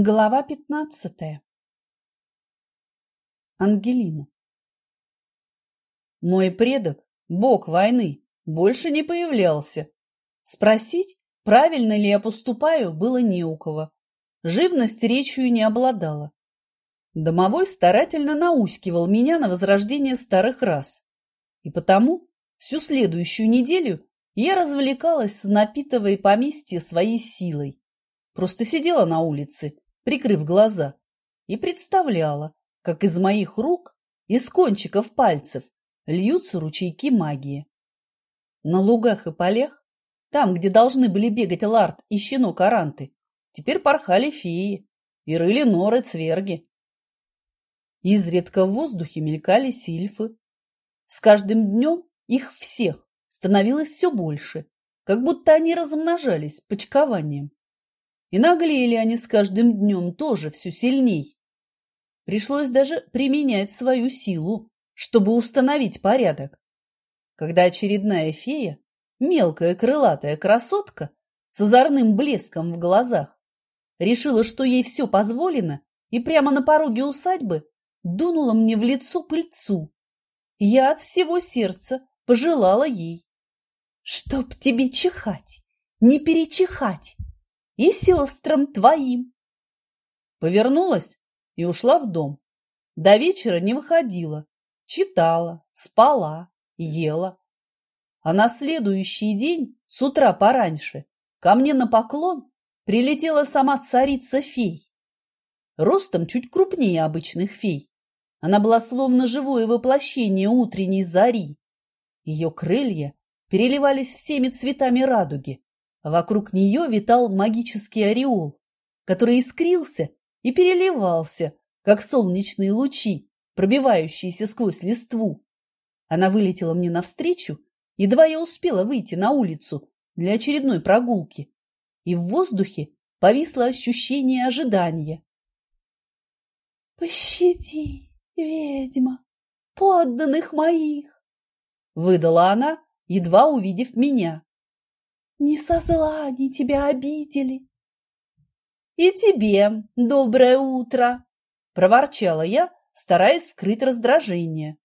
Глава пятнадцатая. Ангелина. Мой предок, бог войны, больше не появлялся. Спросить, правильно ли я поступаю, было не у кого. Живность речью не обладала. Домовой старательно наускивал меня на возрождение старых рас. И потому всю следующую неделю я развлекалась, напитывая поместье своей силой. Просто сидела на улице прикрыв глаза, и представляла, как из моих рук, из кончиков пальцев, льются ручейки магии. На лугах и полях, там, где должны были бегать Ларт и щенок Аранты, теперь порхали феи и рыли норы цверги. Изредка в воздухе мелькали сильфы. С каждым днем их всех становилось все больше, как будто они размножались почкованием. И наглели они с каждым днем тоже все сильней. Пришлось даже применять свою силу, чтобы установить порядок. Когда очередная фея, мелкая крылатая красотка с озорным блеском в глазах, решила, что ей все позволено, и прямо на пороге усадьбы дунула мне в лицо пыльцу. Я от всего сердца пожелала ей. «Чтоб тебе чихать, не перечихать!» И сестрам твоим. Повернулась и ушла в дом. До вечера не выходила, читала, спала, ела. А на следующий день, с утра пораньше, ко мне на поклон прилетела сама царица фей. Ростом чуть крупнее обычных фей. Она была словно живое воплощение утренней зари. Ее крылья переливались всеми цветами радуги, Вокруг нее витал магический ореол, который искрился и переливался, как солнечные лучи, пробивающиеся сквозь листву. Она вылетела мне навстречу, едва я успела выйти на улицу для очередной прогулки, и в воздухе повисло ощущение ожидания. «Пощади, ведьма, подданных моих!» — выдала она, едва увидев меня. Не со зла они тебя обидели. И тебе доброе утро, проворчала я, стараясь скрыть раздражение.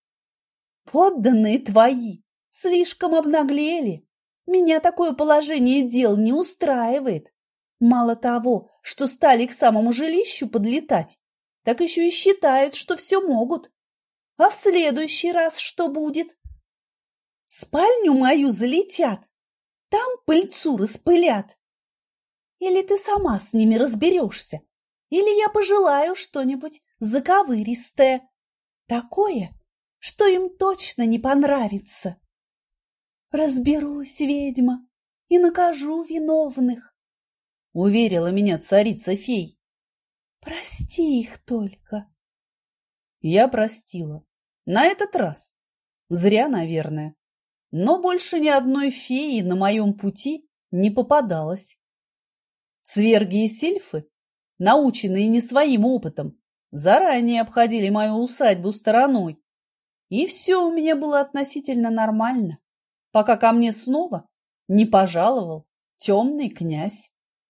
Подданные твои слишком обнаглели. Меня такое положение дел не устраивает. Мало того, что стали к самому жилищу подлетать, так еще и считают, что все могут. А в следующий раз что будет? В спальню мою залетят, там пыльцу распылят. Или ты сама с ними разберешься, или я пожелаю что-нибудь заковыристое, такое, что им точно не понравится. Разберусь, ведьма, и накажу виновных, — уверила меня царица-фей. Прости их только. Я простила. На этот раз. Зря, наверное но больше ни одной феи на моем пути не попадалось. Цверги и сильфы, наученные не своим опытом, заранее обходили мою усадьбу стороной, и все у меня было относительно нормально, пока ко мне снова не пожаловал темный князь.